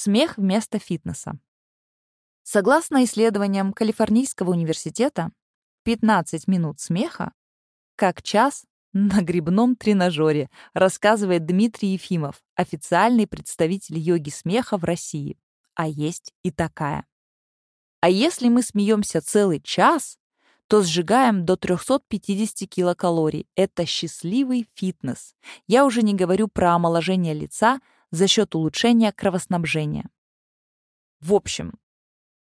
Смех вместо фитнеса. Согласно исследованиям Калифорнийского университета, 15 минут смеха как час на грибном тренажере, рассказывает Дмитрий Ефимов, официальный представитель йоги смеха в России. А есть и такая. А если мы смеемся целый час, то сжигаем до 350 килокалорий. Это счастливый фитнес. Я уже не говорю про омоложение лица за счет улучшения кровоснабжения. В общем,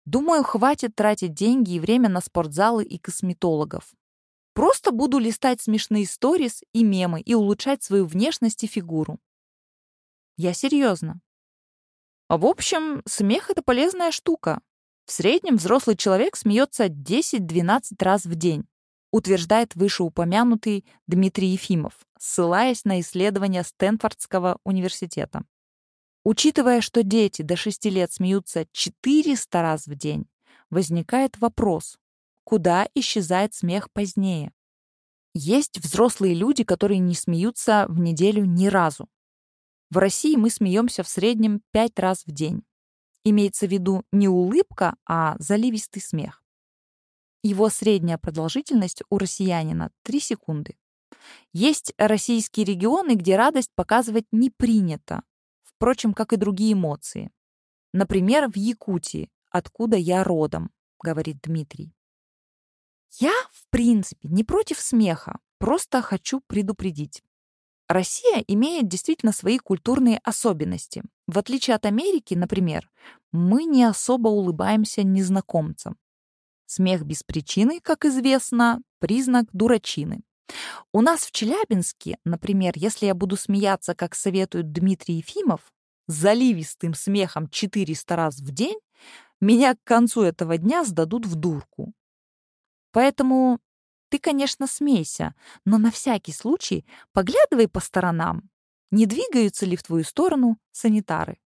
думаю, хватит тратить деньги и время на спортзалы и косметологов. Просто буду листать смешные сторис и мемы и улучшать свою внешность и фигуру. Я серьезно. В общем, смех — это полезная штука. В среднем взрослый человек смеется 10-12 раз в день, утверждает вышеупомянутый Дмитрий Ефимов, ссылаясь на исследования Стэнфордского университета. Учитывая, что дети до 6 лет смеются 400 раз в день, возникает вопрос, куда исчезает смех позднее. Есть взрослые люди, которые не смеются в неделю ни разу. В России мы смеемся в среднем 5 раз в день. Имеется в виду не улыбка, а заливистый смех. Его средняя продолжительность у россиянина 3 секунды. Есть российские регионы, где радость показывать не принято, впрочем, как и другие эмоции. Например, в Якутии, откуда я родом, говорит Дмитрий. Я, в принципе, не против смеха, просто хочу предупредить. Россия имеет действительно свои культурные особенности. В отличие от Америки, например, мы не особо улыбаемся незнакомцам. Смех без причины, как известно, признак дурачины. У нас в Челябинске, например, если я буду смеяться, как советует Дмитрий Ефимов, заливистым смехом 400 раз в день, меня к концу этого дня сдадут в дурку. Поэтому ты, конечно, смейся, но на всякий случай поглядывай по сторонам, не двигаются ли в твою сторону санитары.